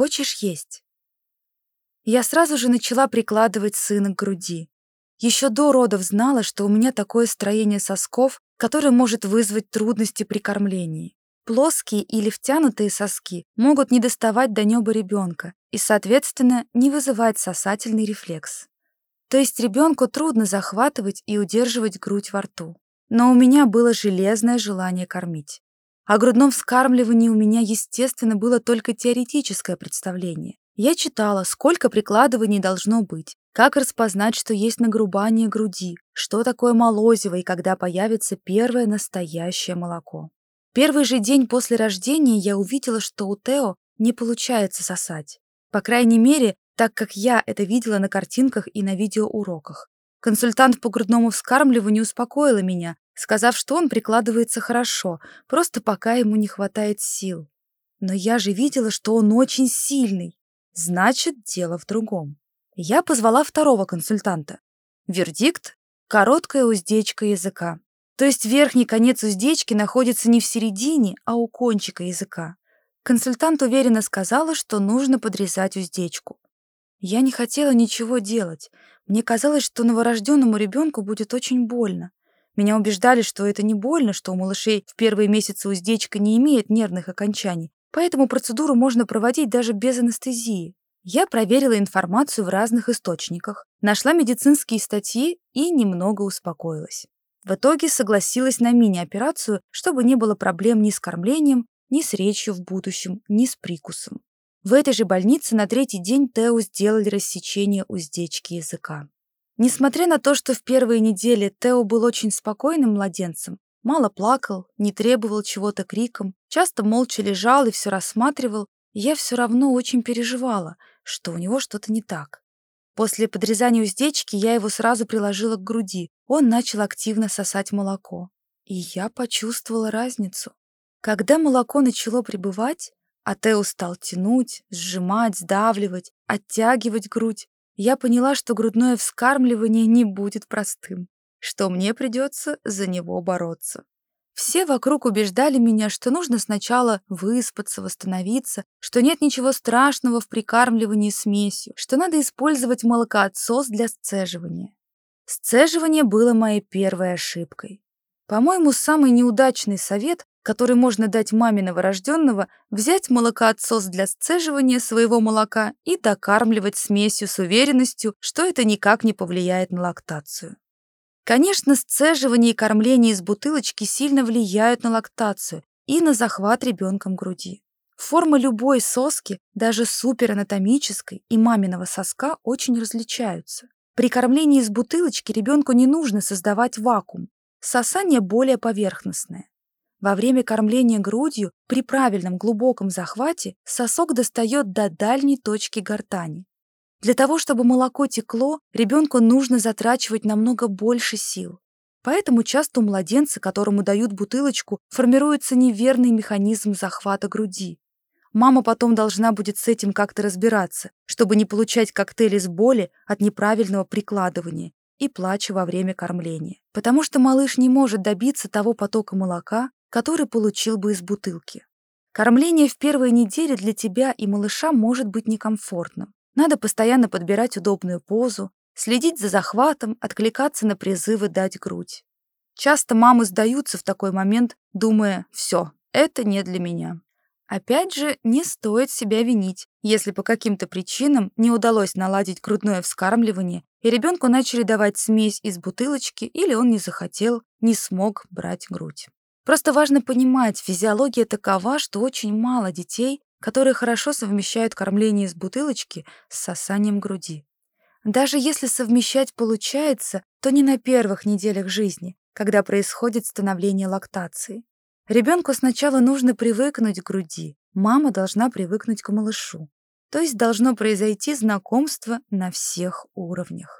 хочешь есть?» Я сразу же начала прикладывать сына к груди. Еще до родов знала, что у меня такое строение сосков, которое может вызвать трудности при кормлении. Плоские или втянутые соски могут не доставать до неба ребенка и, соответственно, не вызывать сосательный рефлекс. То есть ребенку трудно захватывать и удерживать грудь во рту. Но у меня было железное желание кормить. О грудном вскармливании у меня, естественно, было только теоретическое представление. Я читала, сколько прикладываний должно быть, как распознать, что есть нагрубание груди, что такое молозиво и когда появится первое настоящее молоко. Первый же день после рождения я увидела, что у Тео не получается сосать. По крайней мере, так как я это видела на картинках и на видеоуроках. Консультант по грудному вскармливанию успокоила меня, сказав, что он прикладывается хорошо, просто пока ему не хватает сил. Но я же видела, что он очень сильный. Значит, дело в другом. Я позвала второго консультанта. Вердикт — короткая уздечка языка. То есть верхний конец уздечки находится не в середине, а у кончика языка. Консультант уверенно сказала, что нужно подрезать уздечку. Я не хотела ничего делать. Мне казалось, что новорожденному ребенку будет очень больно. Меня убеждали, что это не больно, что у малышей в первые месяцы уздечка не имеет нервных окончаний, поэтому процедуру можно проводить даже без анестезии. Я проверила информацию в разных источниках, нашла медицинские статьи и немного успокоилась. В итоге согласилась на мини-операцию, чтобы не было проблем ни с кормлением, ни с речью в будущем, ни с прикусом. В этой же больнице на третий день Тео сделали рассечение уздечки языка. Несмотря на то, что в первые недели Тео был очень спокойным младенцем, Мало плакал, не требовал чего-то криком, часто молча лежал и все рассматривал, я все равно очень переживала, что у него что-то не так. После подрезания уздечки я его сразу приложила к груди. Он начал активно сосать молоко. И я почувствовала разницу. Когда молоко начало прибывать, а Тео стал тянуть, сжимать, сдавливать, оттягивать грудь, я поняла, что грудное вскармливание не будет простым что мне придется за него бороться. Все вокруг убеждали меня, что нужно сначала выспаться, восстановиться, что нет ничего страшного в прикармливании смесью, что надо использовать молокоотсос для сцеживания. Сцеживание было моей первой ошибкой. По-моему, самый неудачный совет, который можно дать маме новорожденного, взять молокоотсос для сцеживания своего молока и докармливать смесью с уверенностью, что это никак не повлияет на лактацию. Конечно, сцеживание и кормление из бутылочки сильно влияют на лактацию и на захват ребенком груди. Формы любой соски, даже суперанатомической и маминого соска, очень различаются. При кормлении из бутылочки ребенку не нужно создавать вакуум. Сосание более поверхностное. Во время кормления грудью при правильном глубоком захвате сосок достает до дальней точки гортани. Для того, чтобы молоко текло, ребенку нужно затрачивать намного больше сил. Поэтому часто у младенца, которому дают бутылочку, формируется неверный механизм захвата груди. Мама потом должна будет с этим как-то разбираться, чтобы не получать коктейль из боли от неправильного прикладывания и плача во время кормления. Потому что малыш не может добиться того потока молока, который получил бы из бутылки. Кормление в первые недели для тебя и малыша может быть некомфортным. Надо постоянно подбирать удобную позу, следить за захватом, откликаться на призывы дать грудь. Часто мамы сдаются в такой момент, думая «все, это не для меня». Опять же, не стоит себя винить, если по каким-то причинам не удалось наладить грудное вскармливание, и ребенку начали давать смесь из бутылочки, или он не захотел, не смог брать грудь. Просто важно понимать, физиология такова, что очень мало детей которые хорошо совмещают кормление из бутылочки с сосанием груди. Даже если совмещать получается, то не на первых неделях жизни, когда происходит становление лактации. Ребенку сначала нужно привыкнуть к груди, мама должна привыкнуть к малышу. То есть должно произойти знакомство на всех уровнях.